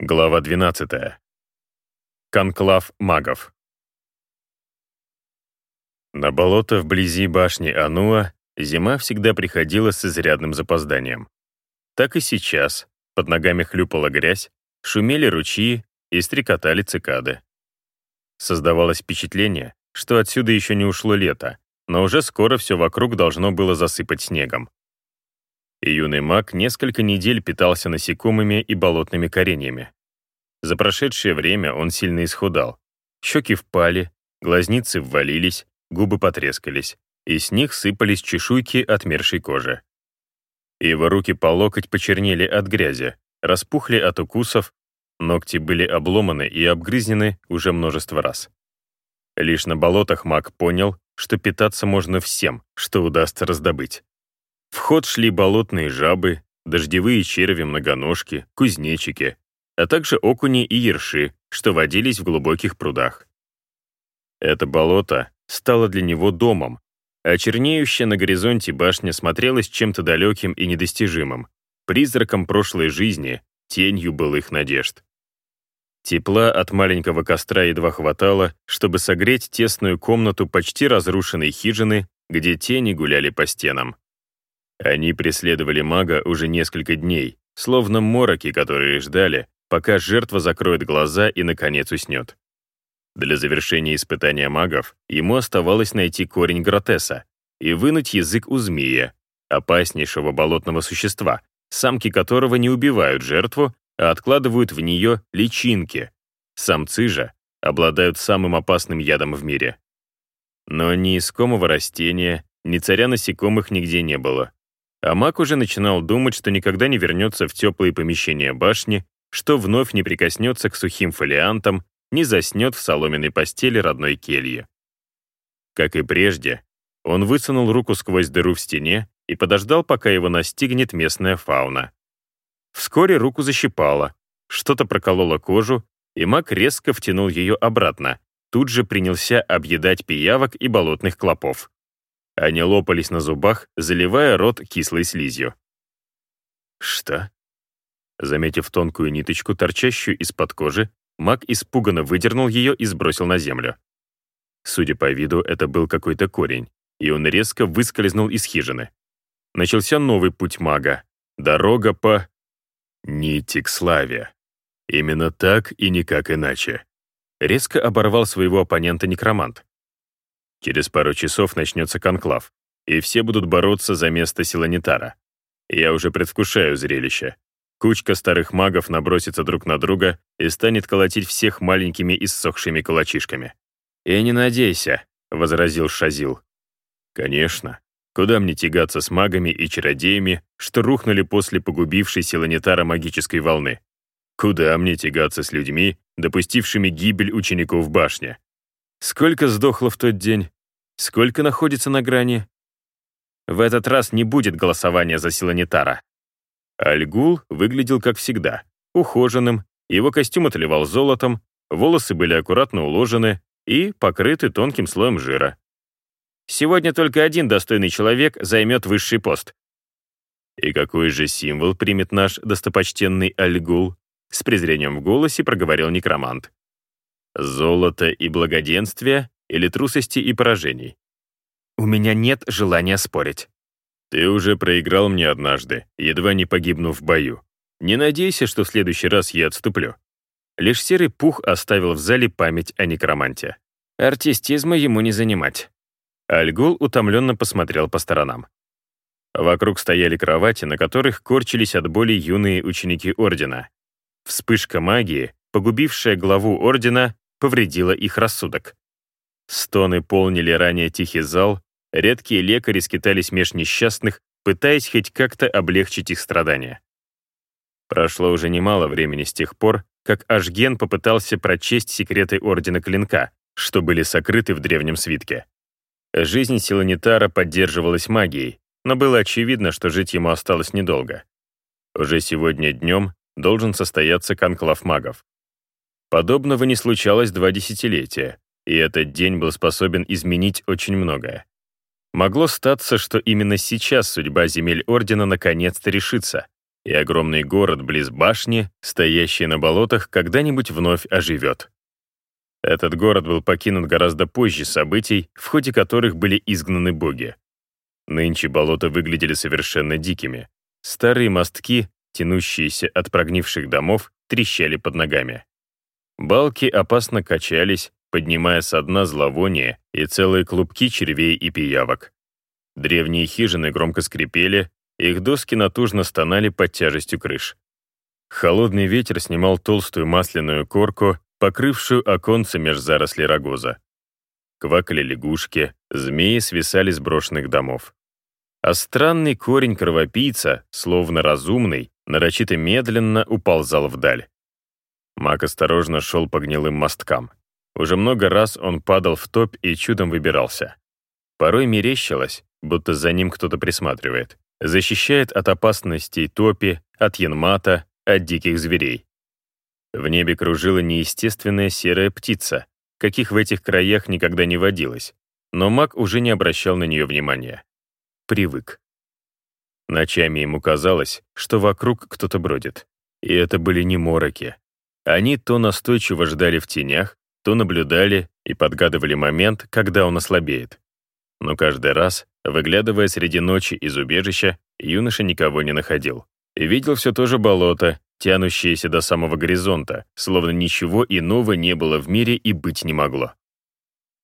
Глава 12. Конклав магов. На болото вблизи башни Ануа зима всегда приходила с изрядным запозданием. Так и сейчас под ногами хлюпала грязь, шумели ручьи и стрекотали цикады. Создавалось впечатление, что отсюда еще не ушло лето, но уже скоро все вокруг должно было засыпать снегом и юный маг несколько недель питался насекомыми и болотными кореньями. За прошедшее время он сильно исхудал. Щеки впали, глазницы ввалились, губы потрескались, и с них сыпались чешуйки отмершей кожи. Его руки по локоть почернели от грязи, распухли от укусов, ногти были обломаны и обгрызнены уже множество раз. Лишь на болотах маг понял, что питаться можно всем, что удастся раздобыть. В ход шли болотные жабы, дождевые черви-многоножки, кузнечики, а также окуни и ерши, что водились в глубоких прудах. Это болото стало для него домом, а чернеющая на горизонте башня смотрелась чем-то далеким и недостижимым, призраком прошлой жизни, тенью былых надежд. Тепла от маленького костра едва хватало, чтобы согреть тесную комнату почти разрушенной хижины, где тени гуляли по стенам. Они преследовали мага уже несколько дней, словно мороки, которые ждали, пока жертва закроет глаза и, наконец, уснет. Для завершения испытания магов ему оставалось найти корень Гротеса и вынуть язык у змея, опаснейшего болотного существа, самки которого не убивают жертву, а откладывают в нее личинки. Самцы же обладают самым опасным ядом в мире. Но ни искомого растения, ни царя насекомых нигде не было. А маг уже начинал думать, что никогда не вернется в теплые помещения башни, что вновь не прикоснется к сухим фолиантам, не заснет в соломенной постели родной кельи. Как и прежде, он высунул руку сквозь дыру в стене и подождал, пока его настигнет местная фауна. Вскоре руку защипало, что-то прокололо кожу, и маг резко втянул ее обратно, тут же принялся объедать пиявок и болотных клопов. Они лопались на зубах, заливая рот кислой слизью. «Что?» Заметив тонкую ниточку, торчащую из-под кожи, маг испуганно выдернул ее и сбросил на землю. Судя по виду, это был какой-то корень, и он резко выскользнул из хижины. Начался новый путь мага. Дорога по... Нити к славе. Именно так и никак иначе. Резко оборвал своего оппонента некромант. Через пару часов начнется конклав, и все будут бороться за место Силанитара. Я уже предвкушаю зрелище. Кучка старых магов набросится друг на друга и станет колотить всех маленькими иссохшими кулачишками. «И не надейся», — возразил Шазил. «Конечно. Куда мне тягаться с магами и чародеями, что рухнули после погубившей Силанитара магической волны? Куда мне тягаться с людьми, допустившими гибель учеников в башне? Сколько сдохло в тот день? Сколько находится на грани? В этот раз не будет голосования за Силанитара. Альгул выглядел как всегда, ухоженным, его костюм отливал золотом, волосы были аккуратно уложены и покрыты тонким слоем жира. Сегодня только один достойный человек займет высший пост. И какой же символ примет наш достопочтенный Альгул? С презрением в голосе проговорил некромант. Золото и благоденствие или трусости и поражений? У меня нет желания спорить. Ты уже проиграл мне однажды, едва не погибнув в бою. Не надейся, что в следующий раз я отступлю. Лишь серый пух оставил в зале память о некроманте. Артистизма ему не занимать. Альгул утомленно посмотрел по сторонам. Вокруг стояли кровати, на которых корчились от боли юные ученики Ордена. Вспышка магии, погубившая главу Ордена, повредило их рассудок. Стоны полнили ранее тихий зал, редкие лекари скитались меж несчастных, пытаясь хоть как-то облегчить их страдания. Прошло уже немало времени с тех пор, как Ашген попытался прочесть секреты Ордена Клинка, что были сокрыты в древнем свитке. Жизнь Силанитара поддерживалась магией, но было очевидно, что жить ему осталось недолго. Уже сегодня днем должен состояться конклав магов. Подобного не случалось два десятилетия, и этот день был способен изменить очень многое. Могло статься, что именно сейчас судьба земель Ордена наконец-то решится, и огромный город близ башни, стоящий на болотах, когда-нибудь вновь оживет. Этот город был покинут гораздо позже событий, в ходе которых были изгнаны боги. Нынче болота выглядели совершенно дикими. Старые мостки, тянущиеся от прогнивших домов, трещали под ногами. Балки опасно качались, поднимая со дна зловоние и целые клубки червей и пиявок. Древние хижины громко скрипели, их доски натужно стонали под тяжестью крыш. Холодный ветер снимал толстую масляную корку, покрывшую оконцы меж зарослей рогоза. Квакали лягушки, змеи свисали с брошенных домов. А странный корень кровопийца, словно разумный, нарочито медленно уползал вдаль. Мак осторожно шел по гнилым мосткам. Уже много раз он падал в топь и чудом выбирался. Порой мерещилось, будто за ним кто-то присматривает. Защищает от опасностей топи, от янмата, от диких зверей. В небе кружила неестественная серая птица, каких в этих краях никогда не водилось, но маг уже не обращал на нее внимания. Привык. Ночами ему казалось, что вокруг кто-то бродит. И это были не мороки. Они то настойчиво ждали в тенях, то наблюдали и подгадывали момент, когда он ослабеет. Но каждый раз, выглядывая среди ночи из убежища, юноша никого не находил. И видел все то же болото, тянущееся до самого горизонта, словно ничего иного не было в мире и быть не могло.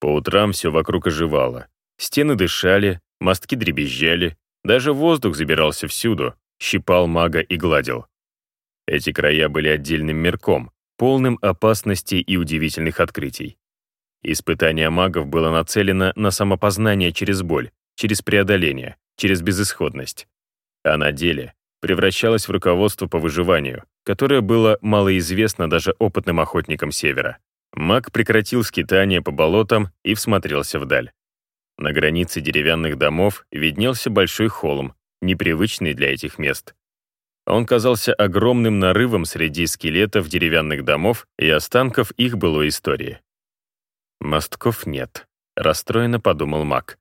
По утрам все вокруг оживало. Стены дышали, мостки дребезжали, даже воздух забирался всюду, щипал мага и гладил. Эти края были отдельным мирком, полным опасностей и удивительных открытий. Испытание магов было нацелено на самопознание через боль, через преодоление, через безысходность. А на деле превращалось в руководство по выживанию, которое было малоизвестно даже опытным охотникам Севера. Маг прекратил скитание по болотам и всмотрелся вдаль. На границе деревянных домов виднелся большой холм, непривычный для этих мест. Он казался огромным нарывом среди скелетов деревянных домов и останков их былой истории. «Мостков нет», — расстроенно подумал маг.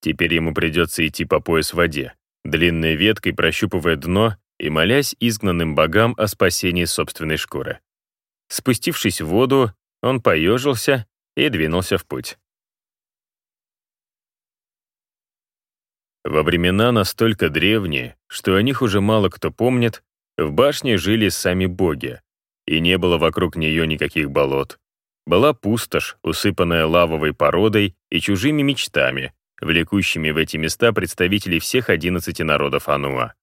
Теперь ему придется идти по пояс в воде, длинной веткой прощупывая дно и молясь изгнанным богам о спасении собственной шкуры. Спустившись в воду, он поежился и двинулся в путь. Во времена настолько древние, что о них уже мало кто помнит, в башне жили сами боги, и не было вокруг нее никаких болот. Была пустошь, усыпанная лавовой породой и чужими мечтами, влекущими в эти места представителей всех 11 народов Ануа.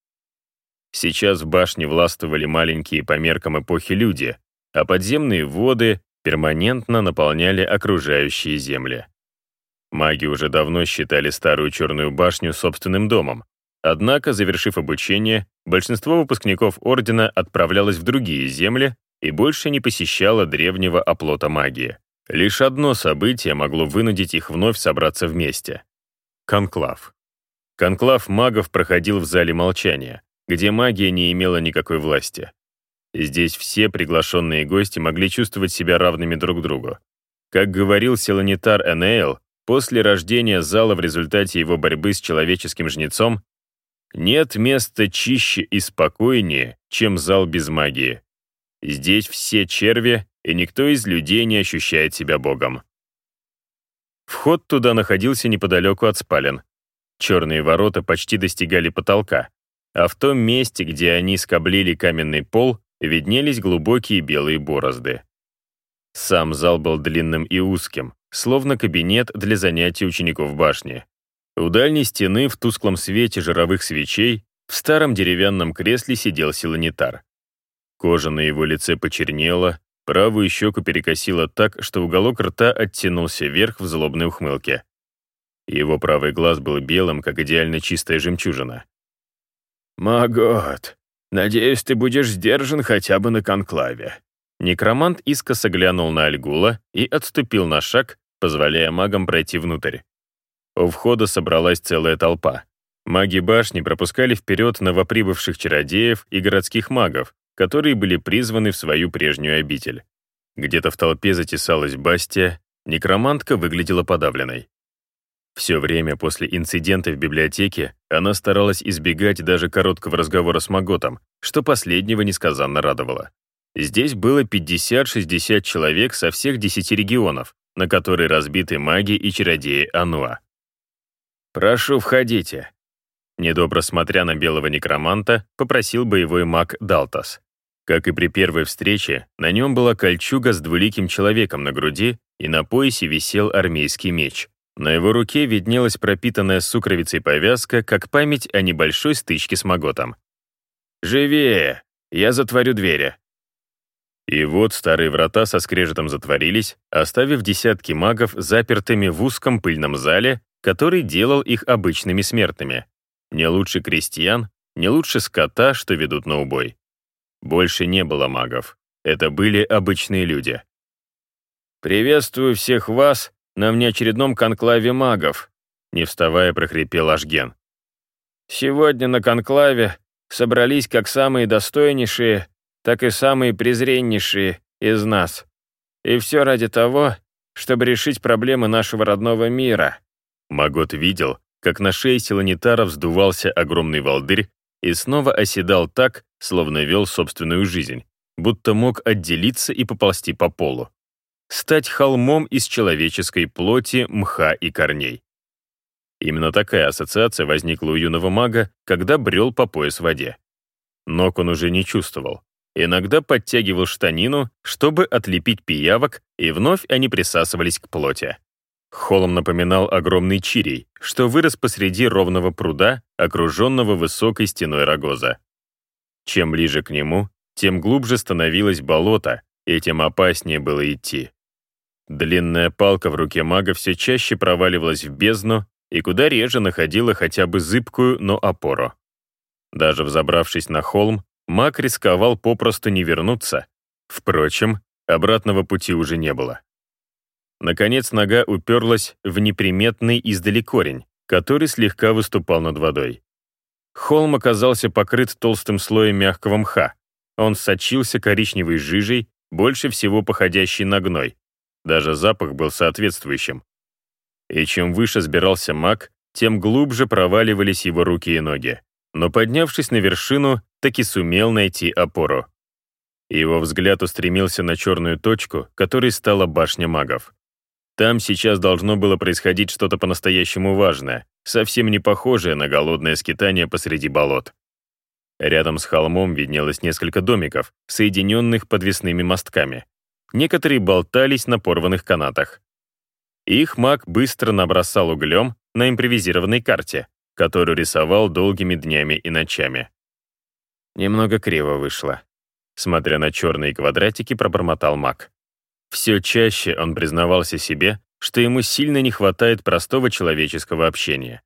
Сейчас в башне властвовали маленькие по меркам эпохи люди, а подземные воды перманентно наполняли окружающие земли. Маги уже давно считали Старую Черную башню собственным домом. Однако, завершив обучение, большинство выпускников Ордена отправлялось в другие земли и больше не посещало древнего оплота магии. Лишь одно событие могло вынудить их вновь собраться вместе. Конклав. Конклав магов проходил в зале молчания, где магия не имела никакой власти. Здесь все приглашенные гости могли чувствовать себя равными друг другу. Как говорил Селанитар Энейл, После рождения зала в результате его борьбы с человеческим жнецом нет места чище и спокойнее, чем зал без магии. Здесь все черви, и никто из людей не ощущает себя богом. Вход туда находился неподалеку от спален. Черные ворота почти достигали потолка, а в том месте, где они скоблили каменный пол, виднелись глубокие белые борозды. Сам зал был длинным и узким, словно кабинет для занятий учеников башни. У дальней стены в тусклом свете жировых свечей в старом деревянном кресле сидел силанитар. Кожа на его лице почернела, правую щеку перекосило так, что уголок рта оттянулся вверх в злобной ухмылке. Его правый глаз был белым, как идеально чистая жемчужина. «Магот, надеюсь, ты будешь сдержан хотя бы на конклаве». Некромант искоса глянул на Альгула и отступил на шаг, позволяя магам пройти внутрь. У входа собралась целая толпа. Маги башни пропускали вперед новоприбывших чародеев и городских магов, которые были призваны в свою прежнюю обитель. Где-то в толпе затесалась Бастия, некромантка выглядела подавленной. Все время после инцидента в библиотеке она старалась избегать даже короткого разговора с Маготом, что последнего несказанно радовало. Здесь было 50-60 человек со всех 10 регионов, на которые разбиты маги и чародеи Ануа. «Прошу, входите», Недобро смотря на белого некроманта, попросил боевой маг Далтас. Как и при первой встрече, на нем была кольчуга с двуликим человеком на груди, и на поясе висел армейский меч. На его руке виднелась пропитанная сукровицей повязка, как память о небольшой стычке с Маготом. «Живее! Я затворю двери!» И вот старые врата со скрежетом затворились, оставив десятки магов запертыми в узком пыльном зале, который делал их обычными смертными. Не лучше крестьян, не лучше скота, что ведут на убой. Больше не было магов. Это были обычные люди. «Приветствую всех вас на внеочередном конклаве магов», не вставая прохрипел Ашген. «Сегодня на конклаве собрались как самые достойнейшие, так и самые презреннейшие из нас. И все ради того, чтобы решить проблемы нашего родного мира». Магот видел, как на шее Силанитара вздувался огромный волдырь и снова оседал так, словно вел собственную жизнь, будто мог отделиться и поползти по полу. Стать холмом из человеческой плоти, мха и корней. Именно такая ассоциация возникла у юного мага, когда брел по пояс в воде. Ног он уже не чувствовал. Иногда подтягивал штанину, чтобы отлепить пиявок, и вновь они присасывались к плоти. Холм напоминал огромный чирий, что вырос посреди ровного пруда, окруженного высокой стеной рогоза. Чем ближе к нему, тем глубже становилось болото, и тем опаснее было идти. Длинная палка в руке мага все чаще проваливалась в бездну и куда реже находила хотя бы зыбкую, но опору. Даже взобравшись на холм, маг рисковал попросту не вернуться. Впрочем, обратного пути уже не было. Наконец нога уперлась в неприметный издали корень, который слегка выступал над водой. Холм оказался покрыт толстым слоем мягкого мха. Он сочился коричневой жижей, больше всего походящей на гной. Даже запах был соответствующим. И чем выше сбирался маг, тем глубже проваливались его руки и ноги. Но поднявшись на вершину, таки сумел найти опору. Его взгляд устремился на черную точку, которой стала башня магов. Там сейчас должно было происходить что-то по-настоящему важное, совсем не похожее на голодное скитание посреди болот. Рядом с холмом виднелось несколько домиков, соединенных подвесными мостками. Некоторые болтались на порванных канатах. Их маг быстро набросал углем на импровизированной карте, которую рисовал долгими днями и ночами. Немного криво вышло. Смотря на черные квадратики, пробормотал маг. Все чаще он признавался себе, что ему сильно не хватает простого человеческого общения.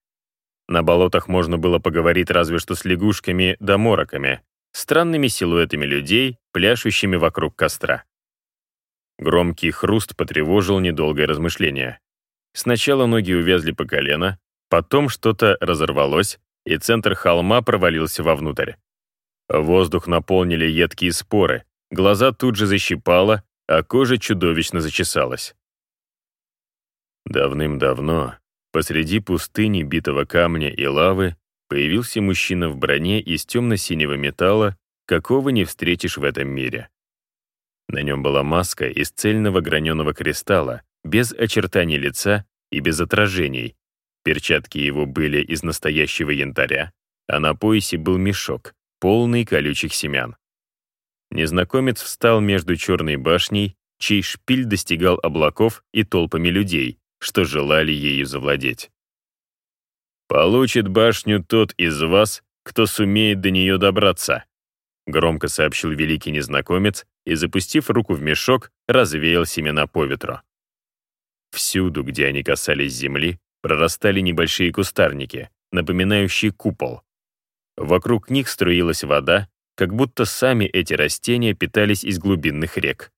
На болотах можно было поговорить разве что с лягушками да мороками, странными силуэтами людей, пляшущими вокруг костра. Громкий хруст потревожил недолгое размышление. Сначала ноги увязли по колено, потом что-то разорвалось, и центр холма провалился вовнутрь. Воздух наполнили едкие споры, глаза тут же защипало, а кожа чудовищно зачесалась. Давным-давно, посреди пустыни битого камня и лавы, появился мужчина в броне из темно-синего металла, какого не встретишь в этом мире. На нем была маска из цельного граненого кристалла, без очертаний лица и без отражений. Перчатки его были из настоящего янтаря, а на поясе был мешок, полный колючих семян. Незнакомец встал между черной башней, чей шпиль достигал облаков и толпами людей, что желали ею завладеть. «Получит башню тот из вас, кто сумеет до нее добраться», громко сообщил великий незнакомец и, запустив руку в мешок, развеял семена по ветру. Всюду, где они касались земли, прорастали небольшие кустарники, напоминающие купол. Вокруг них струилась вода, как будто сами эти растения питались из глубинных рек.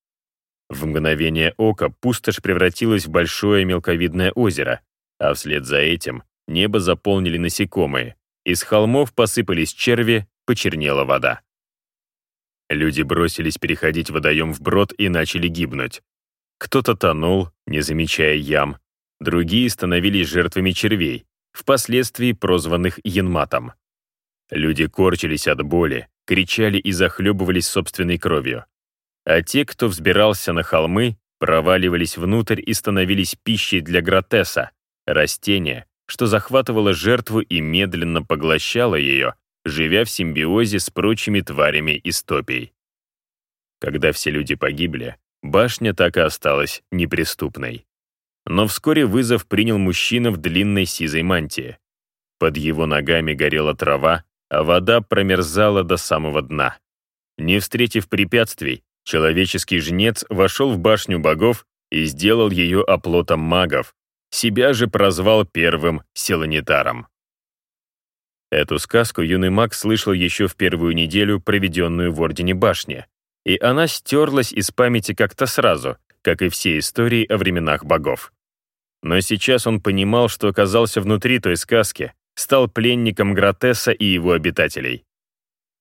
В мгновение ока пустошь превратилась в большое мелковидное озеро, а вслед за этим небо заполнили насекомые, из холмов посыпались черви, почернела вода. Люди бросились переходить водоем вброд и начали гибнуть. Кто-то тонул, не замечая ям. Другие становились жертвами червей, впоследствии прозванных янматом. Люди корчились от боли, кричали и захлебывались собственной кровью. А те, кто взбирался на холмы, проваливались внутрь и становились пищей для гратеса, растения, что захватывало жертву и медленно поглощало ее, живя в симбиозе с прочими тварями истопий. Когда все люди погибли, башня так и осталась неприступной. Но вскоре вызов принял мужчина в длинной сизой мантии. Под его ногами горела трава, а вода промерзала до самого дна. Не встретив препятствий, человеческий жнец вошел в башню богов и сделал ее оплотом магов, себя же прозвал первым силанитаром. Эту сказку юный маг слышал еще в первую неделю, проведенную в Ордене Башни, и она стерлась из памяти как-то сразу, как и все истории о временах богов. Но сейчас он понимал, что оказался внутри той сказки, стал пленником Гратеса и его обитателей.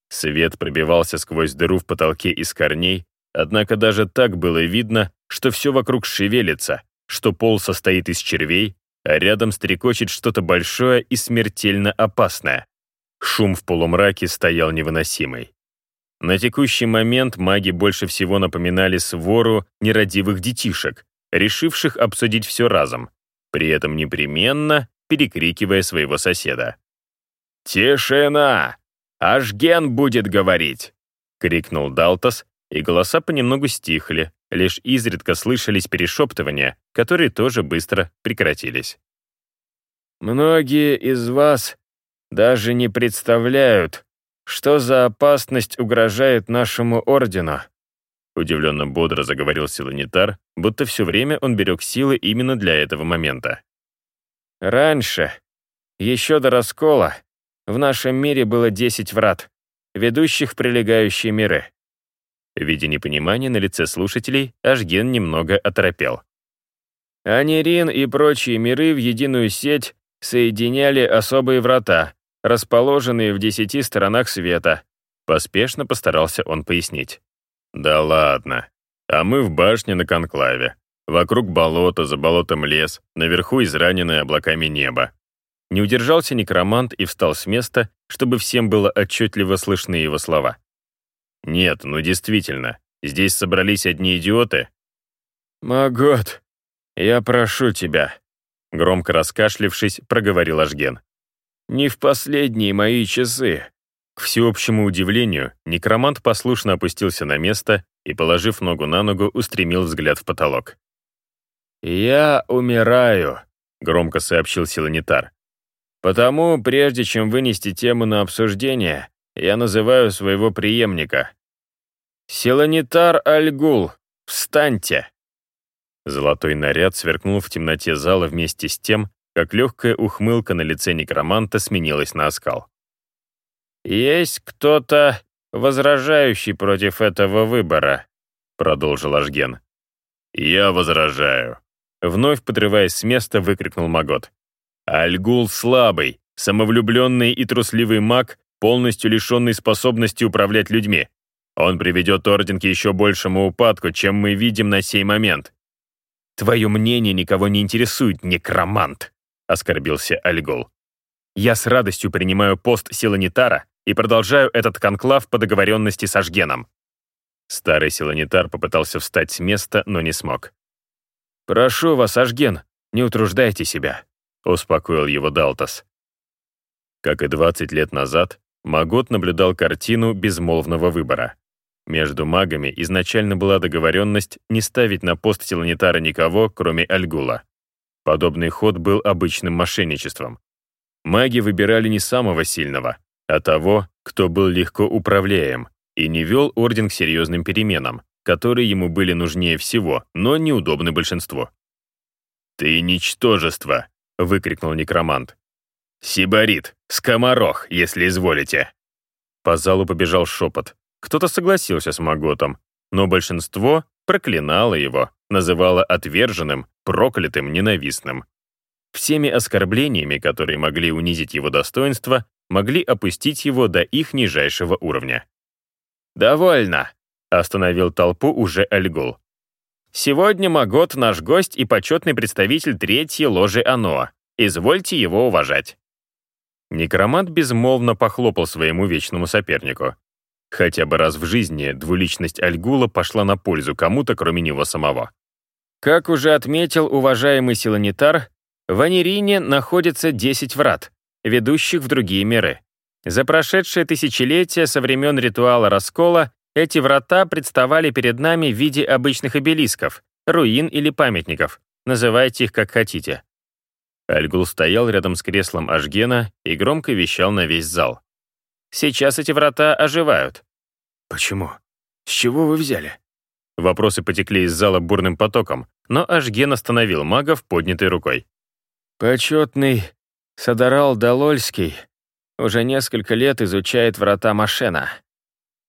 Свет пробивался сквозь дыру в потолке из корней, однако даже так было видно, что все вокруг шевелится, что пол состоит из червей, а рядом стрекочет что-то большое и смертельно опасное. Шум в полумраке стоял невыносимый. На текущий момент маги больше всего напоминали свору нерадивых детишек, решивших обсудить все разом, при этом непременно перекрикивая своего соседа. «Тишина! Аж Ген будет говорить!» — крикнул Далтас, и голоса понемногу стихли, лишь изредка слышались перешептывания, которые тоже быстро прекратились. «Многие из вас даже не представляют, что за опасность угрожает нашему ордену?» Удивленно бодро заговорил Силанитар, будто все время он берег силы именно для этого момента. «Раньше, еще до раскола, в нашем мире было 10 врат, ведущих в прилегающие миры». Видя непонимание на лице слушателей, Ашген немного оторопел. Анирин и прочие миры в единую сеть соединяли особые врата, расположенные в десяти сторонах света. Поспешно постарался он пояснить. «Да ладно. А мы в башне на конклаве. Вокруг болото, за болотом лес, наверху израненное облаками небо». Не удержался некромант и встал с места, чтобы всем было отчетливо слышны его слова. «Нет, ну действительно, здесь собрались одни идиоты». «Магот, я прошу тебя», — громко раскашлившись, проговорил Ажген. Не в последние мои часы». К всеобщему удивлению, некромант послушно опустился на место и, положив ногу на ногу, устремил взгляд в потолок. «Я умираю», — громко сообщил Силанитар. «Потому, прежде чем вынести тему на обсуждение, я называю своего преемника. Силанитар Альгул, встаньте!» Золотой наряд сверкнул в темноте зала вместе с тем, как легкая ухмылка на лице некроманта сменилась на оскал. «Есть кто-то, возражающий против этого выбора», — продолжил Ажген. «Я возражаю», — вновь подрываясь с места, выкрикнул Магот. «Альгул слабый, самовлюбленный и трусливый маг, полностью лишенный способности управлять людьми. Он приведет Орден к еще большему упадку, чем мы видим на сей момент. Твое мнение никого не интересует, некромант оскорбился Альгол. «Я с радостью принимаю пост Силанитара и продолжаю этот конклав по договоренности с Ажгеном». Старый Силанитар попытался встать с места, но не смог. «Прошу вас, Ажген, не утруждайте себя», — успокоил его Далтас. Как и 20 лет назад, Магот наблюдал картину безмолвного выбора. Между магами изначально была договоренность не ставить на пост Силанитара никого, кроме Альгула. Подобный ход был обычным мошенничеством. Маги выбирали не самого сильного, а того, кто был легко управляем и не вел орден к серьезным переменам, которые ему были нужнее всего, но неудобны большинству. «Ты ничтожество!» — выкрикнул некромант. «Сибарит! Скоморох, если изволите!» По залу побежал шепот. Кто-то согласился с Маготом, но большинство проклинало его, называло отверженным, проклятым, ненавистным. Всеми оскорблениями, которые могли унизить его достоинство, могли опустить его до их нижайшего уровня. «Довольно!» — остановил толпу уже Альгул. Сегодня Магот наш гость и почетный представитель третьей ложи Аноа. Извольте его уважать». Некромант безмолвно похлопал своему вечному сопернику. Хотя бы раз в жизни двуличность Альгула пошла на пользу кому-то, кроме него самого. Как уже отметил уважаемый Силанитар, в Анирине находится 10 врат, ведущих в другие миры. За прошедшее тысячелетие со времен ритуала раскола эти врата представали перед нами в виде обычных обелисков, руин или памятников, называйте их как хотите. Альгул стоял рядом с креслом Ашгена и громко вещал на весь зал. «Сейчас эти врата оживают». «Почему? С чего вы взяли?» Вопросы потекли из зала бурным потоком, но Ашген остановил магов поднятой рукой. «Почетный Садарал Далольский уже несколько лет изучает врата Машена.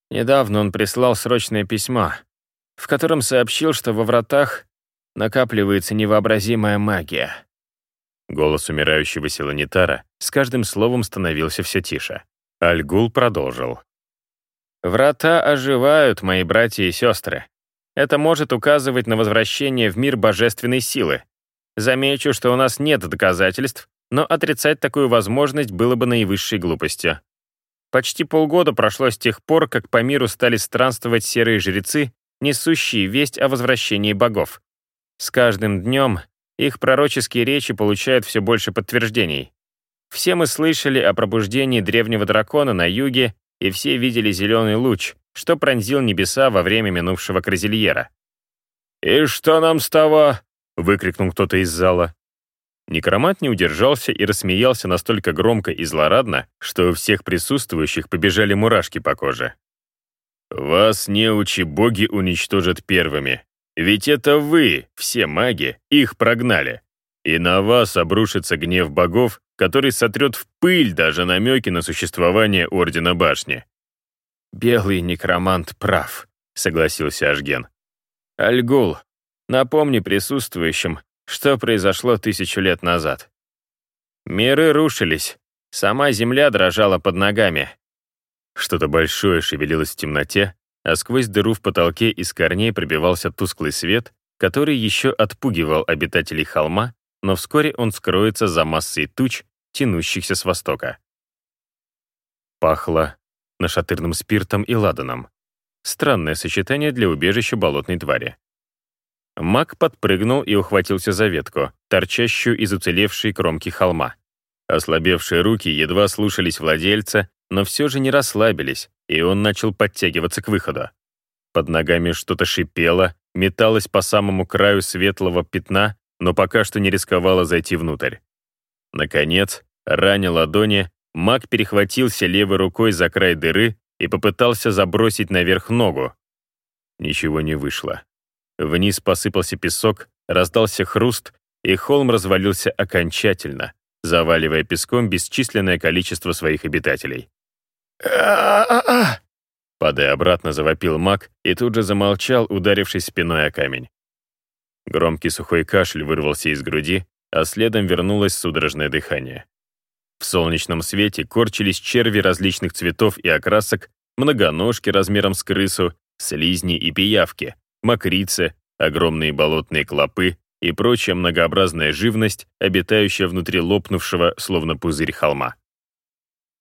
Недавно он прислал срочное письмо, в котором сообщил, что во вратах накапливается невообразимая магия. Голос умирающего Силанитара с каждым словом становился все тише. Альгул продолжил. «Врата оживают, мои братья и сестры. Это может указывать на возвращение в мир божественной силы. Замечу, что у нас нет доказательств, но отрицать такую возможность было бы наивысшей глупостью. Почти полгода прошло с тех пор, как по миру стали странствовать серые жрецы, несущие весть о возвращении богов. С каждым днем их пророческие речи получают все больше подтверждений. Все мы слышали о пробуждении древнего дракона на юге, и все видели зеленый луч, что пронзил небеса во время минувшего Кразильера. «И что нам с того?» — выкрикнул кто-то из зала. Некромант не удержался и рассмеялся настолько громко и злорадно, что у всех присутствующих побежали мурашки по коже. «Вас, неучи, боги уничтожат первыми. Ведь это вы, все маги, их прогнали. И на вас обрушится гнев богов, который сотрет в пыль даже намеки на существование Ордена Башни. «Белый некромант прав», — согласился Ашген. «Альгул, напомни присутствующим, что произошло тысячу лет назад. Миры рушились, сама земля дрожала под ногами. Что-то большое шевелилось в темноте, а сквозь дыру в потолке из корней пробивался тусклый свет, который еще отпугивал обитателей холма, но вскоре он скроется за массой туч, тянущихся с востока. Пахло нашатырным спиртом и ладаном. Странное сочетание для убежища болотной твари. Маг подпрыгнул и ухватился за ветку, торчащую из уцелевшей кромки холма. Ослабевшие руки едва слушались владельца, но все же не расслабились, и он начал подтягиваться к выходу. Под ногами что-то шипело, металось по самому краю светлого пятна, но пока что не рисковало зайти внутрь. Наконец, раня ладони, маг перехватился левой рукой за край дыры и попытался забросить наверх ногу. Ничего не вышло. Вниз посыпался песок, раздался хруст, и холм развалился окончательно, заваливая песком бесчисленное количество своих обитателей. Падая обратно, завопил маг и тут же замолчал, ударившись спиной о камень. Громкий сухой кашель вырвался из груди, а следом вернулось судорожное дыхание. В солнечном свете корчились черви различных цветов и окрасок, многоножки размером с крысу, слизни и пиявки, мокрицы, огромные болотные клопы и прочая многообразная живность, обитающая внутри лопнувшего, словно пузырь холма.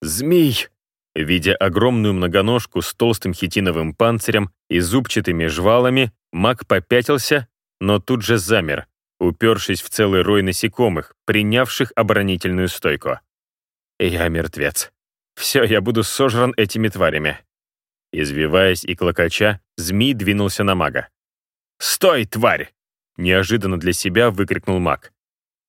«Змей!» Видя огромную многоножку с толстым хитиновым панцирем и зубчатыми жвалами, маг попятился, но тут же замер, упершись в целый рой насекомых, принявших оборонительную стойку. «Я мертвец. Все, я буду сожран этими тварями». Извиваясь и клокоча, змей двинулся на мага. «Стой, тварь!» Неожиданно для себя выкрикнул маг.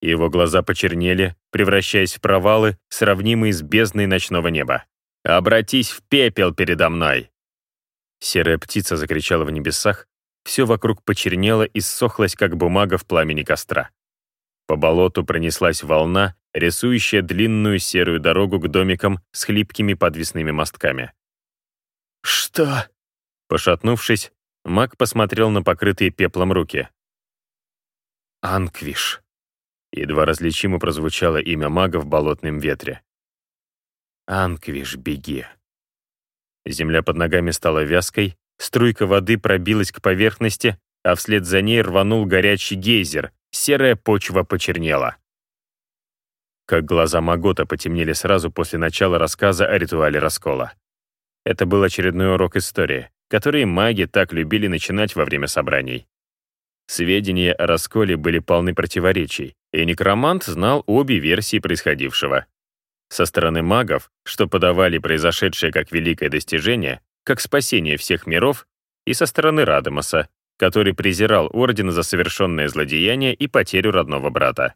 Его глаза почернели, превращаясь в провалы, сравнимые с бездной ночного неба. «Обратись в пепел передо мной!» Серая птица закричала в небесах, все вокруг почернело и ссохлось, как бумага в пламени костра. По болоту пронеслась волна, рисующая длинную серую дорогу к домикам с хлипкими подвесными мостками. «Что?» Пошатнувшись, маг посмотрел на покрытые пеплом руки. «Анквиш». Едва различимо прозвучало имя мага в болотном ветре. «Анквиш, беги». Земля под ногами стала вязкой, струйка воды пробилась к поверхности, а вслед за ней рванул горячий гейзер, серая почва почернела. Как глаза Магота потемнели сразу после начала рассказа о ритуале раскола. Это был очередной урок истории, который маги так любили начинать во время собраний. Сведения о расколе были полны противоречий, и некромант знал обе версии происходившего. Со стороны магов, что подавали произошедшее как великое достижение, как спасение всех миров, и со стороны Радамоса, который презирал Орден за совершенное злодеяние и потерю родного брата.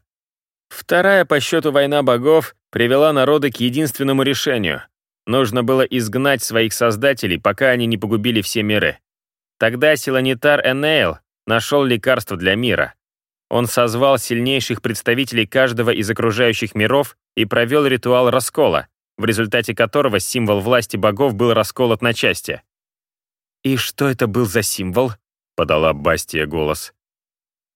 Вторая по счету война богов привела народы к единственному решению. Нужно было изгнать своих создателей, пока они не погубили все миры. Тогда Силанитар Энейл нашел лекарство для мира. Он созвал сильнейших представителей каждого из окружающих миров и провел ритуал раскола, в результате которого символ власти богов был расколот на части. «И что это был за символ?» — подала Бастия голос.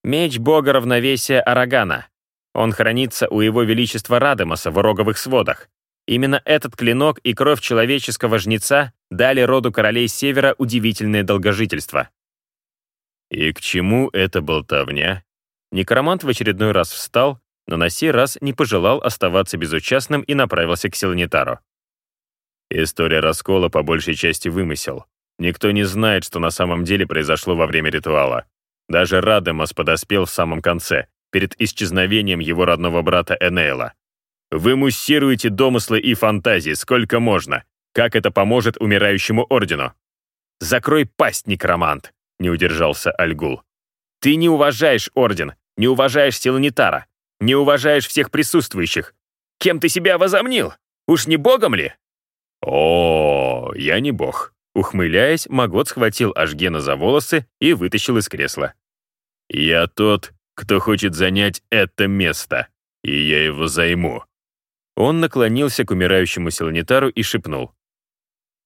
«Меч бога равновесия Арагана. Он хранится у его величества Радемоса в роговых сводах. Именно этот клинок и кровь человеческого жнеца дали роду королей Севера удивительное долгожительство. И к чему эта болтовня? Некромант в очередной раз встал, но на сей раз не пожелал оставаться безучастным и направился к Селанитару. История раскола по большей части вымысел. Никто не знает, что на самом деле произошло во время ритуала. Даже Радемос подоспел в самом конце, перед исчезновением его родного брата Энейла. Вы муссируете домыслы и фантазии сколько можно. Как это поможет умирающему ордену? «Закрой пасть, некромант!» не удержался Альгул. «Ты не уважаешь Орден, не уважаешь Силанитара, не уважаешь всех присутствующих. Кем ты себя возомнил? Уж не богом ли?» «О, я не бог», Ухмыляясь, Магот схватил Ашгена за волосы и вытащил из кресла. «Я тот, кто хочет занять это место, и я его займу». Он наклонился к умирающему Силанитару и шепнул.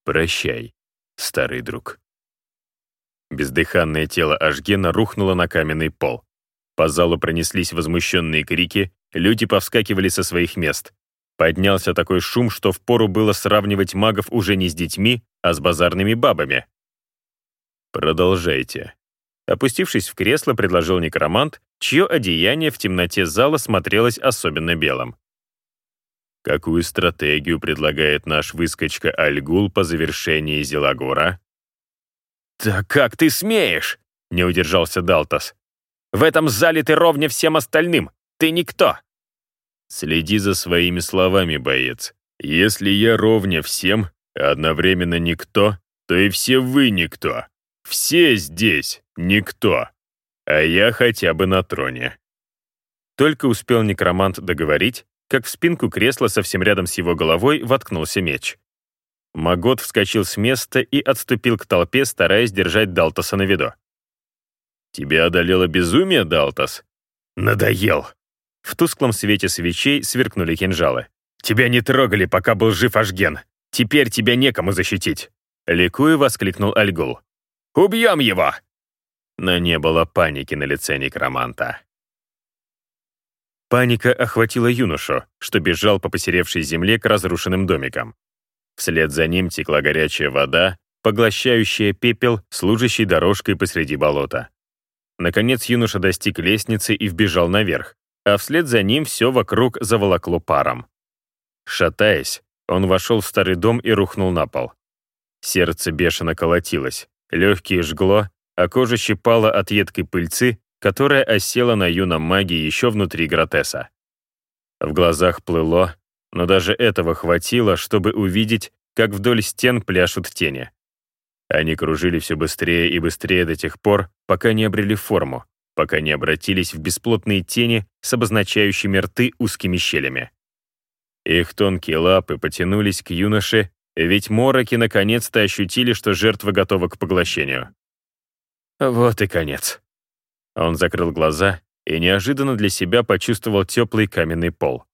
«Прощай, старый друг». Бездыханное тело Ашгена рухнуло на каменный пол. По залу пронеслись возмущенные крики, люди повскакивали со своих мест. Поднялся такой шум, что впору было сравнивать магов уже не с детьми, а с базарными бабами. «Продолжайте». Опустившись в кресло, предложил некромант, чье одеяние в темноте зала смотрелось особенно белым. Какую стратегию предлагает наш выскочка Альгул по завершении Зелагора? «Да как ты смеешь?» — не удержался Далтас. «В этом зале ты ровня всем остальным. Ты никто». «Следи за своими словами, боец. Если я ровня всем, а одновременно никто, то и все вы никто. Все здесь никто. А я хотя бы на троне». Только успел некромант договорить, как в спинку кресла совсем рядом с его головой воткнулся меч. Магот вскочил с места и отступил к толпе, стараясь держать Далтаса на виду. «Тебя одолело безумие, Далтас?» «Надоел!» В тусклом свете свечей сверкнули кинжалы. «Тебя не трогали, пока был жив Ашген. Теперь тебя некому защитить!» Ликуя воскликнул Альгул. «Убьем его!» Но не было паники на лице некроманта. Паника охватила юношу, что бежал по посеревшей земле к разрушенным домикам. Вслед за ним текла горячая вода, поглощающая пепел, служащий дорожкой посреди болота. Наконец юноша достиг лестницы и вбежал наверх, а вслед за ним все вокруг заволокло паром. Шатаясь, он вошел в старый дом и рухнул на пол. Сердце бешено колотилось, легкие жгло, а кожа щипала от едкой пыльцы, которая осела на юном маге еще внутри Гротеса. В глазах плыло, но даже этого хватило, чтобы увидеть, как вдоль стен пляшут тени. Они кружили все быстрее и быстрее до тех пор, пока не обрели форму, пока не обратились в бесплотные тени с обозначающими рты узкими щелями. Их тонкие лапы потянулись к юноше, ведь мороки наконец-то ощутили, что жертва готова к поглощению. Вот и конец. Он закрыл глаза и неожиданно для себя почувствовал теплый каменный пол.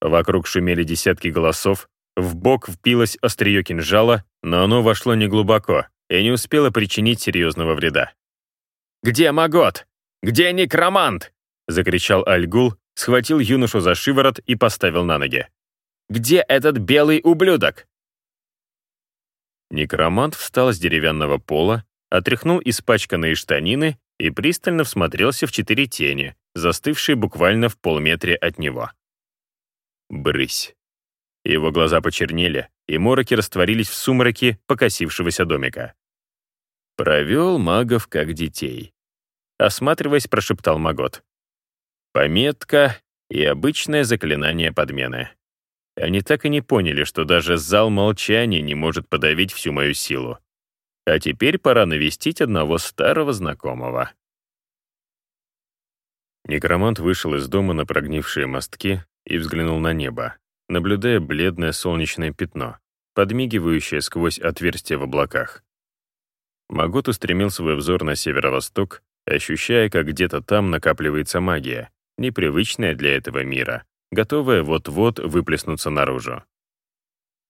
Вокруг шумели десятки голосов, в бок впилось острие кинжала, но оно вошло неглубоко и не успело причинить серьезного вреда. «Где Магот? Где некромант?» — закричал Альгул, схватил юношу за шиворот и поставил на ноги. «Где этот белый ублюдок?» Некромант встал с деревянного пола, отряхнул испачканные штанины и пристально всмотрелся в четыре тени, застывшие буквально в полметре от него. Брысь. Его глаза почернели, и мороки растворились в сумраке покосившегося домика. «Провел магов как детей», — осматриваясь, прошептал Магот. «Пометка и обычное заклинание подмены. Они так и не поняли, что даже зал молчания не может подавить всю мою силу. А теперь пора навестить одного старого знакомого». Некромант вышел из дома на прогнившие мостки и взглянул на небо, наблюдая бледное солнечное пятно, подмигивающее сквозь отверстия в облаках. Магот устремил свой взор на северо-восток, ощущая, как где-то там накапливается магия, непривычная для этого мира, готовая вот-вот выплеснуться наружу.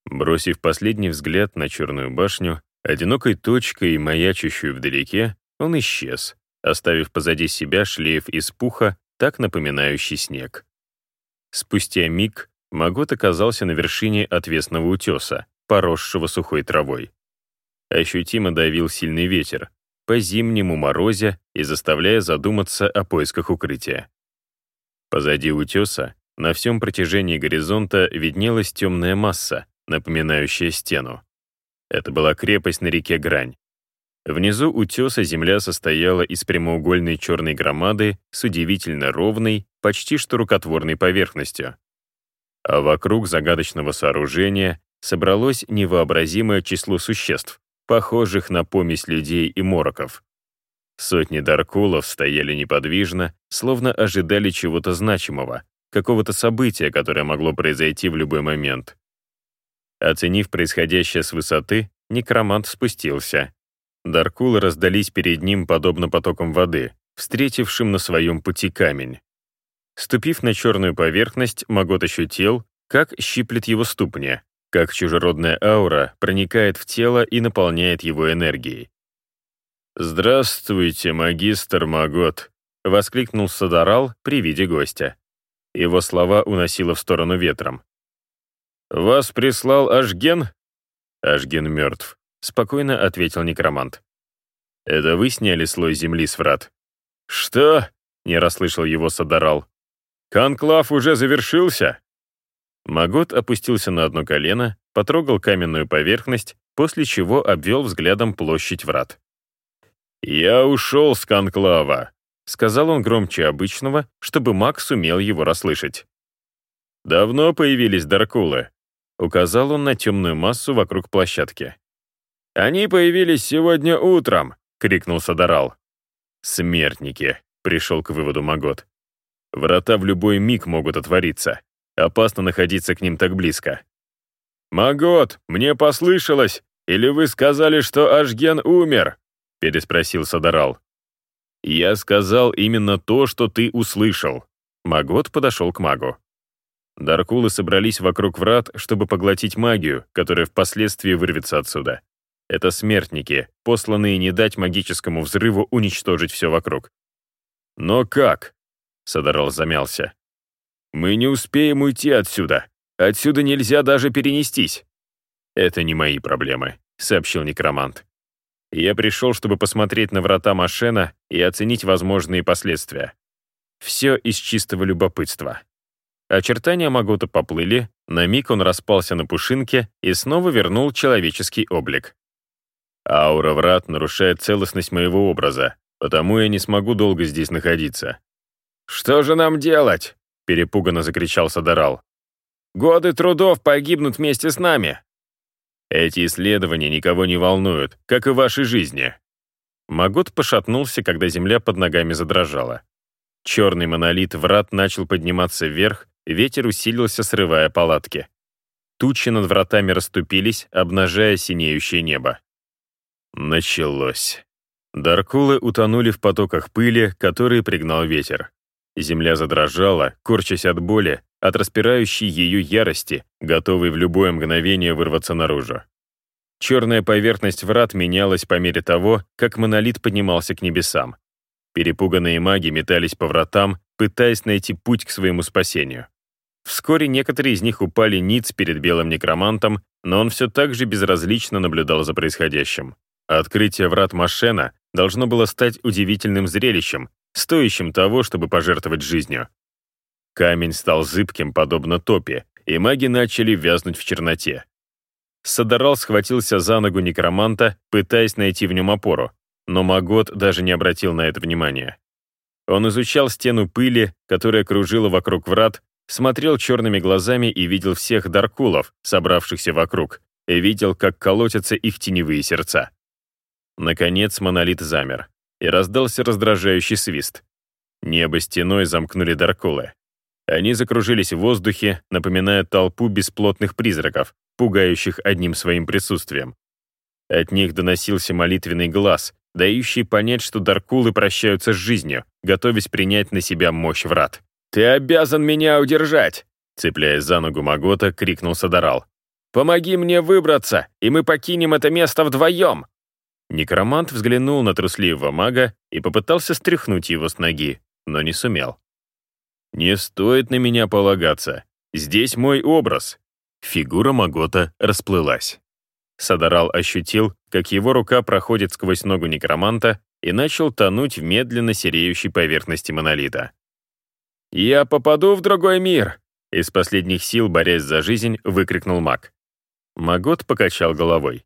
Бросив последний взгляд на черную башню, одинокой точкой, маячащую вдалеке, он исчез, оставив позади себя шлейф из пуха, так напоминающий снег. Спустя миг Магот оказался на вершине отвесного утеса, поросшего сухой травой. Ощутимо давил сильный ветер, по-зимнему морозе и заставляя задуматься о поисках укрытия. Позади утеса, на всем протяжении горизонта, виднелась темная масса, напоминающая стену. Это была крепость на реке Грань. Внизу утеса земля состояла из прямоугольной черной громады с удивительно ровной, почти что рукотворной поверхностью. А вокруг загадочного сооружения собралось невообразимое число существ, похожих на помесь людей и мороков. Сотни даркулов стояли неподвижно, словно ожидали чего-то значимого, какого-то события, которое могло произойти в любой момент. Оценив происходящее с высоты, некромант спустился. Даркулы раздались перед ним подобно потокам воды, встретившим на своем пути камень. Ступив на черную поверхность, Магот ощутил, как щиплет его ступни, как чужеродная аура проникает в тело и наполняет его энергией. «Здравствуйте, магистр Магот!» — воскликнул Садарал при виде гостя. Его слова уносило в сторону ветром. «Вас прислал Ашген?» «Ашген мертв», — спокойно ответил некромант. «Это вы сняли слой земли с врат?» «Что?» — не расслышал его Садарал. «Конклав уже завершился?» Магот опустился на одно колено, потрогал каменную поверхность, после чего обвел взглядом площадь врат. «Я ушел с конклава», — сказал он громче обычного, чтобы маг сумел его расслышать. «Давно появились Даркулы», — указал он на темную массу вокруг площадки. «Они появились сегодня утром», — крикнул Садарал. «Смертники», — пришел к выводу Магот. «Врата в любой миг могут отвориться. Опасно находиться к ним так близко. «Магот, мне послышалось! Или вы сказали, что Ашген умер?» — переспросил Садарал. «Я сказал именно то, что ты услышал». Магот подошел к магу. Даркулы собрались вокруг врат, чтобы поглотить магию, которая впоследствии вырвется отсюда. Это смертники, посланные не дать магическому взрыву уничтожить все вокруг. «Но как?» — Садарал замялся. «Мы не успеем уйти отсюда. Отсюда нельзя даже перенестись». «Это не мои проблемы», — сообщил некромант. «Я пришел, чтобы посмотреть на врата Машена и оценить возможные последствия. Все из чистого любопытства». Очертания Магота поплыли, на миг он распался на пушинке и снова вернул человеческий облик. «Аура врат нарушает целостность моего образа, потому я не смогу долго здесь находиться». «Что же нам делать?» перепуганно закричал Садарал. «Годы трудов погибнут вместе с нами!» Эти исследования никого не волнуют, как и ваши жизни. Магот пошатнулся, когда земля под ногами задрожала. Черный монолит врат начал подниматься вверх, ветер усилился, срывая палатки. Тучи над вратами расступились, обнажая синеющее небо. Началось. Даркулы утонули в потоках пыли, которые пригнал ветер. Земля задрожала, корчась от боли, от распирающей ее ярости, готовой в любое мгновение вырваться наружу. Черная поверхность врат менялась по мере того, как монолит поднимался к небесам. Перепуганные маги метались по вратам, пытаясь найти путь к своему спасению. Вскоре некоторые из них упали ниц перед белым некромантом, но он все так же безразлично наблюдал за происходящим. Открытие врат Машена должно было стать удивительным зрелищем, стоящим того, чтобы пожертвовать жизнью. Камень стал зыбким, подобно топе, и маги начали вязнуть в черноте. Садарал схватился за ногу некроманта, пытаясь найти в нем опору, но Магот даже не обратил на это внимания. Он изучал стену пыли, которая кружила вокруг врат, смотрел черными глазами и видел всех даркулов, собравшихся вокруг, и видел, как колотятся их теневые сердца. Наконец монолит замер, и раздался раздражающий свист. Небо стеной замкнули даркулы. Они закружились в воздухе, напоминая толпу бесплотных призраков, пугающих одним своим присутствием. От них доносился молитвенный глаз, дающий понять, что даркулы прощаются с жизнью, готовясь принять на себя мощь врат. «Ты обязан меня удержать!» Цепляясь за ногу Магота, крикнул Садарал. «Помоги мне выбраться, и мы покинем это место вдвоем!» Некромант взглянул на трусливого мага и попытался стряхнуть его с ноги, но не сумел. «Не стоит на меня полагаться. Здесь мой образ». Фигура Магота расплылась. Садарал ощутил, как его рука проходит сквозь ногу некроманта и начал тонуть в медленно сереющей поверхности монолита. «Я попаду в другой мир!» Из последних сил, борясь за жизнь, выкрикнул маг. Магот покачал головой.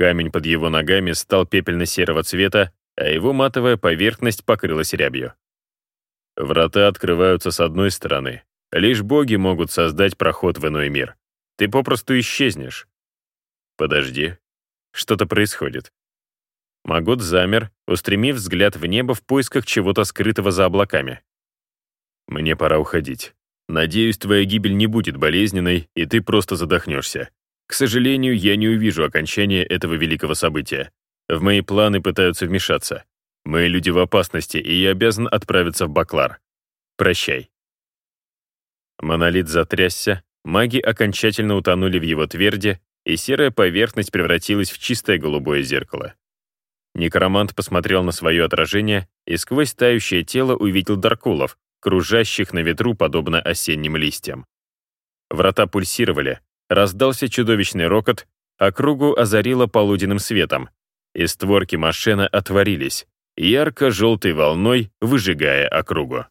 Камень под его ногами стал пепельно-серого цвета, а его матовая поверхность покрылась рябью. Врата открываются с одной стороны. Лишь боги могут создать проход в иной мир. Ты попросту исчезнешь. Подожди. Что-то происходит. Магот замер, устремив взгляд в небо в поисках чего-то скрытого за облаками. «Мне пора уходить. Надеюсь, твоя гибель не будет болезненной, и ты просто задохнешься. К сожалению, я не увижу окончания этого великого события. В мои планы пытаются вмешаться. Мы люди в опасности, и я обязан отправиться в Баклар. Прощай». Монолит затрясся, маги окончательно утонули в его тверде, и серая поверхность превратилась в чистое голубое зеркало. Некромант посмотрел на свое отражение и сквозь тающее тело увидел Даркулов, кружащих на ветру подобно осенним листьям. Врата пульсировали, раздался чудовищный рокот, а кругу озарило полуденным светом, и створки машины отворились, ярко-желтой волной выжигая округу.